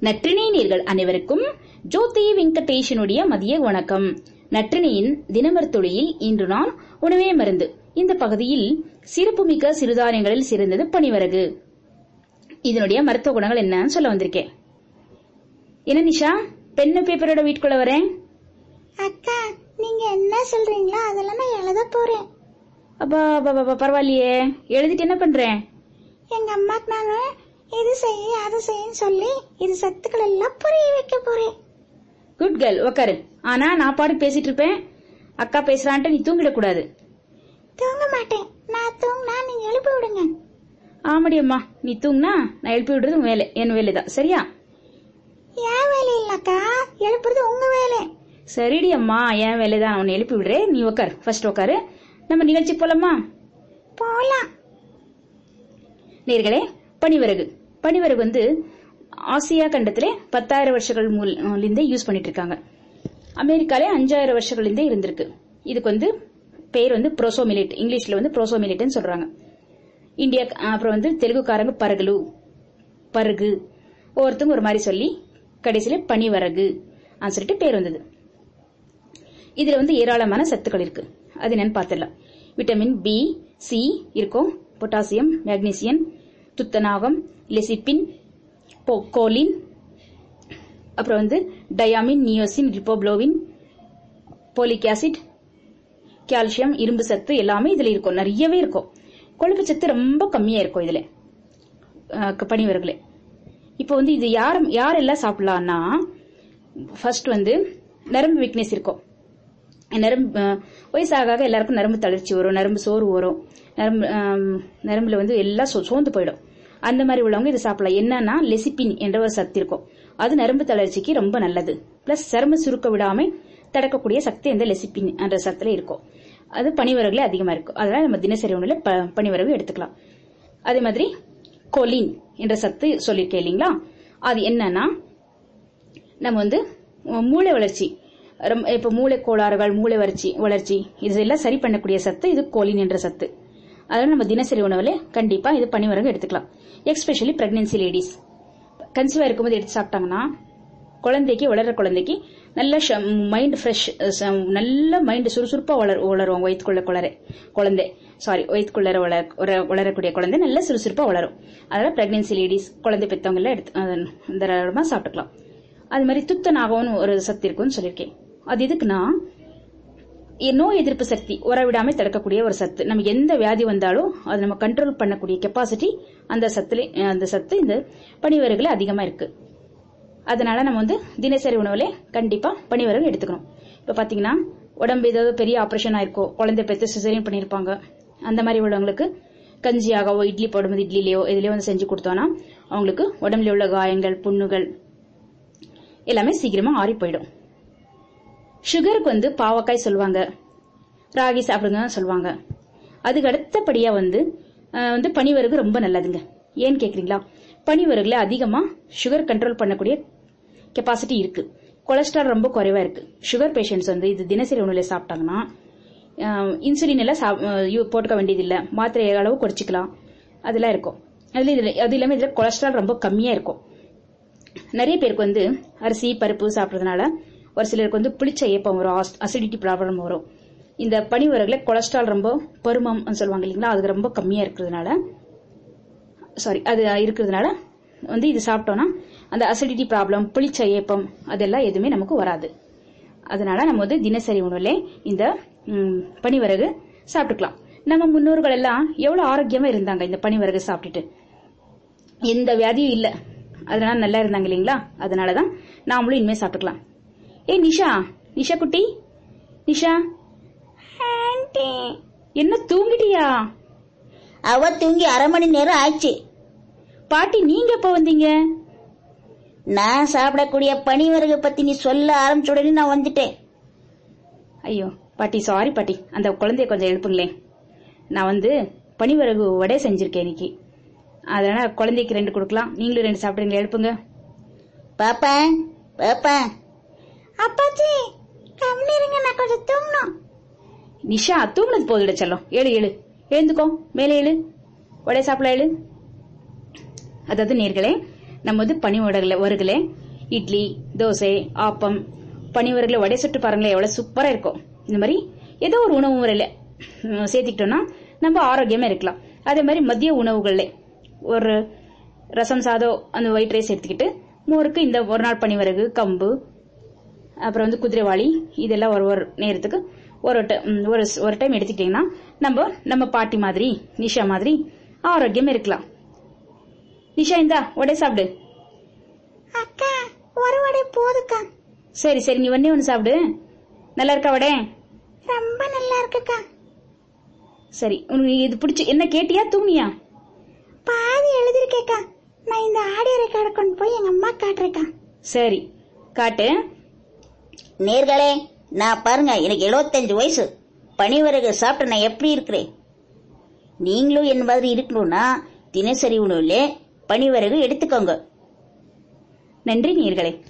நற்றினை நேர்கள் அனைவருக்கும் ஜோதி வெங்கடேஷனுடைய மதிய வணக்கம். நற்றினையின் தினமர்த்துளியில் இன்று நான் உணவே மருந்து. இந்த பகுதியில் சிறப்புமிக்க சிறுதானியங்களில் சிறந்தது பனிவரகு. இதனுடைய மருத்துவ குணங்கள் என்னன்னு சொல்ல வந்திருக்கேன். என்ன நிஷா? பென்னு பேப்பரோட வீட்டுக்குள்ள வரேன். அக்கா நீங்க என்ன சொல்றீங்களோ அதெல்லாம் நான் எழுத போறேன். அப்பா, பரவாயில்லையே. எழுதிட்டு என்ன பண்றேன்? எங்க அம்மாக்கு நானு இது செய்ய அது செய்யன்னு சொல்லி இது சத்துக்கள் எல்லாம் புரிய வைக்க போறேன். குட் கேர்ள் உக்காரு. ஆனா நான் பாடு பேசிட்டு இருப்பேன். அக்கா பேசுறான்ட்டு நீ தூங்கிடக்கூடாது தூங்க மாட்டேன். நான் தூங்கினா நீங்க எழுப்பி விடுங்க. ஆமாடி அம்மா. நீ தூங்குனா நான் எழுப்பி விடுறது வேலை. என் வேலை தான் சரியா? ஏன் வேலை இல்லக்கா. எழுப்புறது உங்க வேலை. சரிடி அம்மா. என் வேலை தான் உன்னை எழுப்பி விடுறேன். நீ உக்கார். ஃபர்ஸ்ட் உக்காரு. நம்ம நிகழ்ச்சி போலாமா? போலாம். நேர்களே பனிவரகு பனிவரகு வந்து ஆசியா கண்டத்திலே பத்தாயிரம் வருஷங்கள் யூஸ் பண்ணிட்டு இருக்காங்க அமெரிக்காலே அஞ்சாயிரம் வருஷங்கள்லேருந்தே இருந்திருக்கு. இதுக்கு வந்து பேர் வந்து ப்ரோசோமிலேட். இங்கிலீஷ்ல வந்து ப்ரோசோமிலேட்னு சொல்றாங்க. இந்தியா அப்புறம் வந்து தெலுங்குக்காரங்க பருகலு பருகு. ஒவ்வொருத்தங்க ஒரு மாதிரி சொல்லி கடைசியில பனிவரகு சொல்லிட்டு பேர் வந்தது. இதுல வந்து ஏராளமான சத்துக்கள் இருக்கு. அது என்னன்னு பார்த்துடலாம். விட்டமின் பி சி இருக்கும். பொட்டாசியம் மேக்னீசியம் துத்தநாகம் லெசிப்பின் போ- கோலின் அப்புறம் வந்து thiamine niacin riboflavin folic acid calcium இரும்பு சத்து எல்லாமே இதுல இருக்கும். நிறையவே இருக்கும். கொழுப்பு சத்து ரொம்ப கம்மியா இருக்கும் இதுல. அஹ், பனிவர்களே. இப்போ வந்து இது யார் யாரெல்லாம் சாப்பிடலாம்னா ஃபர்ஸ்ட் வந்து நரம்பு வீக்னஸ் இருக்கும். நரம்பு வயசாக எல்லாருக்கும் நரம்பு தளர்ச்சி வரும் நரம்பு சோறு வரும். நரம்பு நரம்புல வந்து எல்லாம் சோ- சோர்ந்து போயிடும். அந்த மாதிரி உள்ளவங்க இதை சாப்பிடலாம். என்னன்னா லெசிப்பின் என்ற ஒரு சத்து இருக்கும். அது நரம்பு தளர்ச்சிக்கு ரொம்ப நல்லது. பிளஸ் சரும சுருக்க விடாம தடுக்கக்கூடிய சக்தி இந்த லெசிப்பின் என்ற சத்துல இருக்கும். அது பனிவரகுல அதிகமா இருக்கும். அதனால நம்ம தினசரி உணவுல ப- பனிவரகு எடுத்துக்கலாம். அதே மாதிரி கொலின் என்ற சத்து சொல்லியிருக்கேன் இல்லைங்களா? அது என்னன்னா நம்ம வந்து மூளை வளர்ச்சி. ரொம்ப இப்ப மூளை கோளாறுகள் மூளை வளர்ச்சி வளர்ச்சி இதெல்லாம் சரி பண்ணக்கூடிய சத்து இது கோலின் என்ற சத்து. அதனால நம்ம தினசரி உணவுல கண்டிப்பா இது பனிவரகு எடுத்துக்கலாம். எக்ஸ்பெஷலி பிரெக்னன்சி லேடிஸ் கன்சீவா இருக்கும்போது எடுத்து சாப்பிட்டாங்கன்னா குழந்தைக்கு வளர்ற குழந்தைக்கு நல்ல மைண்ட் ஃப்ரெஷ் நல்ல மைண்ட் சுறுசுறுப்பா வளர் வளரும் வயிற்றுக்குள்ள குளர குழந்தை. சாரி வயிற்றுக்குள்ள வளர வளரக்கூடிய குழந்தை நல்ல சுறுசுறுப்பா வளரும். அதனால பிரெக்னன்சி லேடிஸ் குழந்தை பெத்தவங்க எடுத்து தாராளமா சாப்பிட்டுக்கலாம். அது மாதிரி துத்தநாகம்னு ஒரு சத்து இருக்குன்னு சொல்லியிருக்கேன். அது எதுக்குன்னா நோய் எதிர்ப்பு சக்தி உறவிடாமல் தடுக்கக்கூடிய ஒரு சத்து. நம்ம எந்த வியாதி வந்தாலும் அதை நம்ம கண்ட்ரோல் பண்ணக்கூடிய கெப்பாசிட்டி அந்த சத்துல அந்த சத்து இந்த பனிவரகுல அதிகமா இருக்கு. அதனால நம்ம வந்து தினசரி உணவுல கண்டிப்பா பனிவரகு எடுத்துக்கணும். இப்ப பாத்தீங்கன்னா உடம்பு ஏதாவது பெரிய ஆபரேஷன் ஆயிருக்கோ குழந்தை பெற்று சிசரியன் பண்ணிருப்பாங்க. அந்த மாதிரி உள்ளவங்களுக்கு கஞ்சியாகவோ இட்லி போடும்போது இட்லிலேயோ இதுலயோ வந்து செஞ்சு கொடுத்தோம்னா அவங்களுக்கு உடம்புல உள்ள காயங்கள் புண்ணுகள் எல்லாமே சீக்கிரமா ஆறி போயிடும். சுகருக்கு வந்து பாவக்காய் சொல்லுவாங்க. ராகி சாப்பிடுங்க சொல்லுவாங்க. அதுக்கு அடுத்தபடியா வந்து வந்து பனிவரகு ரொம்ப நல்லதுங்க. ஏன்னு கேக்குறீங்களா? பனிவரகுல அதிகமா சுகர் கண்ட்ரோல் பண்ணக்கூடிய கெப்பாசிட்டி இருக்கு. கொலஸ்ட்ரால் ரொம்ப குறைவா இருக்கு. சுகர் பேஷண்ட்ஸ் வந்து இது தினசரி உணவுல சாப்பிட்டாங்கன்னா இன்சுலின் எல்லாம் சாப்- யூ- போட்டுக்க வேண்டியதில்லை. மாத்திரை அளவு குறைச்சிக்கலாம். அதெல்லாம் இருக்கும். அதுல இதுல அது இல்லாம இதுல கொலஸ்ட்ரால் ரொம்ப கம்மியா இருக்கும். நிறைய பேருக்கு வந்து அரிசி பருப்பு சாப்பிட்றதுனால ஒரு சிலருக்கு வந்து புளிச்ச ஏப்பம் வரும் அசிடிட்டி ப்ராப்ளம் வரும். இந்த பனி பனிவரகுல கொலஸ்ட்ரால் ரொம்ப பருமம் சொல்லுவாங்க இல்லைங்களா? அது ரொம்ப கம்மியாக இருக்கிறதுனால சாரி அது இருக்கிறதுனால வந்து இது சாப்பிட்டோம்னா அந்த அசிடிட்டி ப்ராப்ளம் புளிச்ச ஏப்பம் அதெல்லாம் எதுவுமே நமக்கு வராது. அதனால நம்ம வந்து தினசரி உணவுல இந்த பனிவரகு சாப்பிட்டுக்கலாம். நம்ம முன்னோர்கள் எல்லாம் எவ்வளவு ஆரோக்கியமா இருந்தாங்க இந்த பனிவரகு சாப்பிட்டுட்டு? எந்த வியாதியும் இல்ல. அதனால நல்லா இருந்தாங்க இல்லைங்களா? அதனாலதான் நாமளும் இனிமே சாப்பிட்டுக்கலாம். ஏய் நிஷா. நிஷா குட்டி. நிஷா. என்ன தூங்கிட்டியா? அவ தூங்கி அரை மணி நேரம் ஆச்சு பாட்டி நீங்க எப்ப வந்தீங்க? நான் சாப்பிடக்கூடிய பனிவரகு பத்தி நீ சொல்ல ஆரம்பிச்ச உடனே நான் வந்துட்டேன். ஐயோ பாட்டி சாரி பாட்டி. அந்த குழந்தைய கொஞ்சம் எழுப்புங்களேன். நான் வந்து பனிவரகு வடை செஞ்சிருக்கேன் இன்னைக்கு. அதனால குழந்தைக்கு ரெண்டு கொடுக்கலாம். நீங்களும் ரெண்டு சாப்பிடுங்க எழுப்புங்க. பாப்பா பாப்பா. அப்பாச்சி கம்மி இருங்க நான் கொஞ்சம் தூங்கணும். நிஷா தூங்குனது போதுட செல்லம். ஏழு ஏழு. எழுந்துக்கோ. மேலே ஏழு. வடை சாப்பிட ஏழு. அதாவது நேர்களே நம்ம வந்து பனி வருகளே இட்லி தோசை ஆப்பம். பனி வருகளை வடை சுட்டு பாருங்களேன் எவ்வளவு சூப்பரா இருக்கும். இந்த மாதிரி ஏதோ ஒரு உணவு முறையில சேர்த்திக்கிட்டோம்னா நம்ம ஆரோக்கியமா இருக்கலாம். அதே மாதிரி மதிய உணவுகள்ல ஒரு ரசம் சாதம் அந்த ஒயிட் ரைஸ் எடுத்துக்கிட்டு மோருக்கு இந்த ஒரு நாள் பனிவரகு கம்பு அப்புறம் வந்து குதிரைவாளி இதெல்லாம் ஒரு ஒரு நேரத்துக்கு ஒரு ஒரு ஒரு டைம் எடுத்துக்கிட்டீங்கன்னா நம்ம நம்ம பாட்டி மாதிரி நிஷா மாதிரி ஆரோக்கியமா இருக்கலாம். நிஷா இந்தா உடை சாப்பிடு. அக்கா ஒரு வடை போதுக்கா. சரி சரி நீ ஒன்னே ஒன்று சாப்பிடு. நல்லா இருக்கா வடை? ரொம்ப நல்லா இருக்குக்கா. சரி உனக்கு இது பிடிச்சி என்ன கேட்டியா தூங்கியா பாதி எழுதிருக்கேக்கா. நான் இந்த ஆடியோ ரெக்கார்டை கொண்டு போய் எங்க அம்மா காட்டுறேக்கா. சரி காட்டு. நேர்களே நான் பாருங்க எனக்கு 75 வயசு. பனிவரகு சாப்பிட்டு நான் எப்படி இருக்கிறேன்? நீங்களும் என் மாதிரி இருக்கணும்னா தினசரி உணவுல பனிவரகு எடுத்துக்கோங்க. நன்றி நீர்களே.